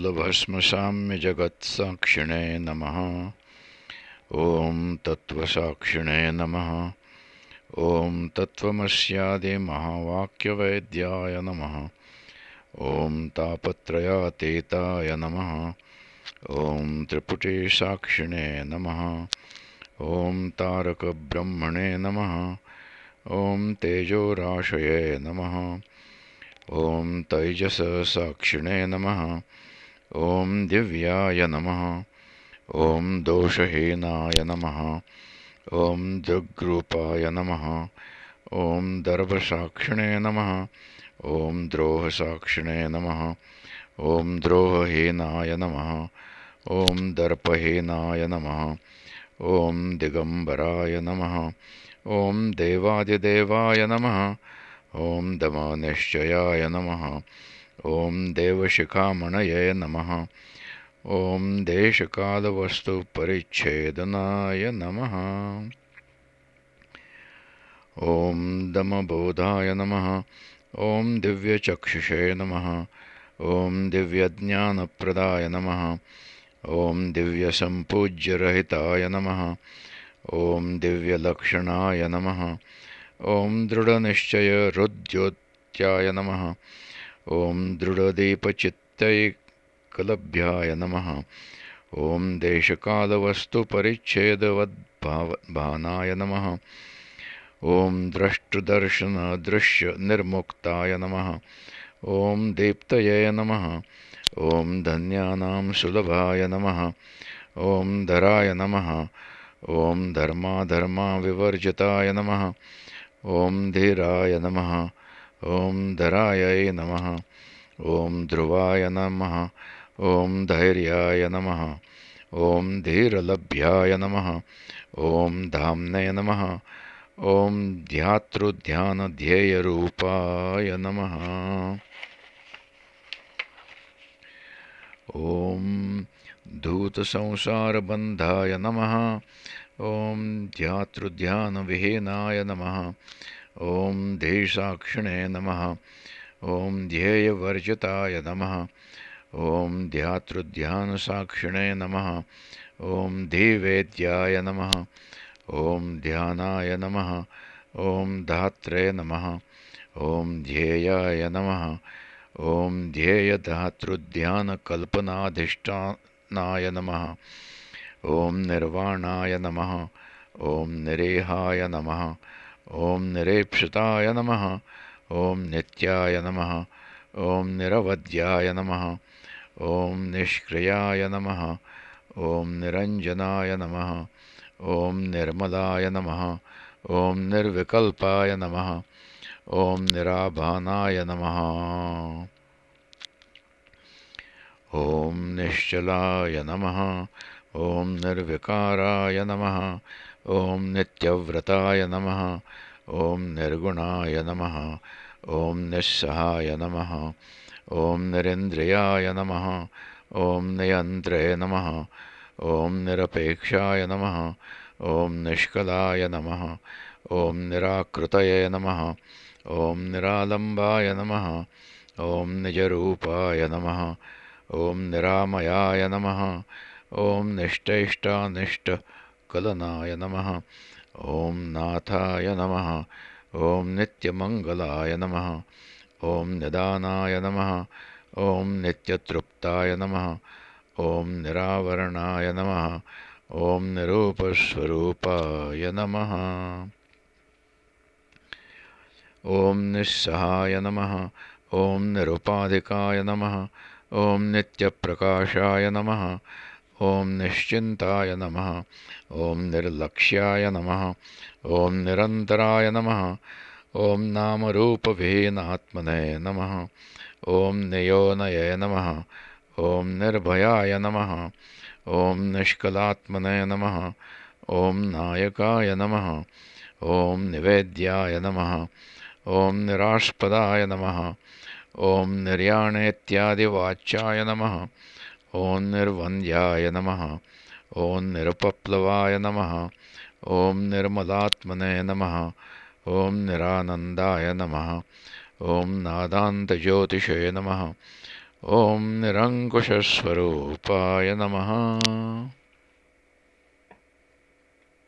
स्थूलभस्मसाम्यजगत्साक्षिणे नमः। ॐ तत्त्वसाक्षिणे नमः। ॐ तत्त्वमस्यादिमहावाक्यवैद्याय नमः। ॐ तापत्रयातीताय नमः। ॐ त्रिपुटीसाक्षिणे नमः। ॐ तारकब्रह्मणे नमः। ॐ तेजोराशये नमः। ॐ तैजससाक्षिणे नमः। ॐ दिव्याय नमः। ॐ दोषहीनाय नमः। ॐ दृग्रूपाय नमः। ॐ दर्भसाक्षिणे नमः। ॐ द्रोहसाक्षिणे नमः। ॐ द्रोहहीनाय नमः। ॐ दर्पहीनाय नमः। ॐ दिगम्बराय नमः। ॐ देवादिदेवाय नमः। ॐ दमनिश्चयाय नमः ॐ देवशिखामणये नमः। ॐ देशकालवस्तुपरिच्छेदनाय नमः। ॐ दमबोधाय नमः। ॐ दिव्यचक्षुषे नमः। ॐ दिव्यज्ञानप्रदाय नमः। ॐ दिव्यसम्पूज्यरहिताय नमः। ॐ दिव्यलक्षणाय नमः। ॐ दृढनिश्चयरुद्योत्याय नमः ॐ दृढदीपचित्तैकलभ्याय नमः। ॐ देशकालवस्तुपरिच्छेदवद्भावनाय नमः। ॐ द्रष्टुदर्शनदृश्यनिर्मुक्ताय नमः। ॐ दीप्तये नमः। ॐ धन्यानां सुलभाय नमः। ॐ धराय नमः। ॐ धर्माधर्माविवर्जिताय नमः। ॐ धीराय नमः ॐ धरायै नमः। ॐ ध्रुवाय नमः। ॐ धैर्याय नमः। ॐ धीरलभ्याय नमः। ॐ धाम्ने नमः। ॐ ध्यातृध्यानध्येयरूपाय नमः। ॐ नमः। ॐ ध्यातृध्यानविहीनाय नमः। ॐ धीसाक्षिणे नमः। ॐ ध्येयवर्जिताय नमः। ॐ ध्यातृध्यानसाक्षिणे नमः। ॐ धीवेद्याय नमः। ॐ ध्यानाय नमः। ॐ धात्रे नमः। ॐ ध्येयाय नमः। ॐ ध्येयधातृध्यानकल्पनाधिष्ठानाय नमः। ॐ निर्वाणाय नमः। ॐ निरेहाय नमः ॐ निरेप्सिताय नमः। ॐ नित्याय नमः। ॐ निरवध्याय नमः। ॐ निष्क्रियाय नमः। ॐ निरञ्जनाय नमः। ॐ निर्मलाय नमः। ॐ निर्विकल्पाय नमः। ॐ निराभानाय नमः। ॐ निश्चलाय नमः ॐ निर्विकाराय नमः ॐ नित्यव्रताय नमः ॐ निर्गुणाय नमः ॐ निःसहाय नमः ॐ निरिन्द्रियाय नमः ॐ नियन्त्रे नमः ॐ निरपेक्षाय नमः ॐ निष्कलाय नमः ॐ निराकृतये नमः ॐ निरालम्बाय नमः ॐ निजरूपाय नमः ॐ निरामयाय नमः ॐ निष्टैष्टानिष्टकलनाय नमः। ॐ नाथाय नमः। ॐ नित्यमङ्गलाय नमः। ॐ निदानाय नमः। ॐ नित्यतृप्ताय नमः। ॐ निरावरणाय नमः। ॐ निरूपस्वरूपाय नमः। ॐ निःसहाय नमः। ॐ निरुपाधिकाय नमः। ॐ नित्यप्रकाशाय नमः ॐ निश्चिन्ताय नमः ॐ निर्लक्ष्याय नमः ॐ निरन्तराय नमः ॐ नामरूपविहीनात्मने नमः ॐ नियोनये नमः ॐ निर्भयाय नमः ॐ निष्कलात्मने नमः ॐ नायकाय नमः ॐ निवेद्याय नमः ॐ निरास्पदाय नमः ॐ निर्याणेत्यादिवाच्याय नमः ॐ निर्वन्द्याय नमः। ॐ निरुपप्लवाय नमः। ॐ निर्मलात्मने नमः। ॐ निरानन्दाय नमः। ॐ नादान्तज्योतिषे नमः। ॐ निरङ्कुशस्वरूपाय नमः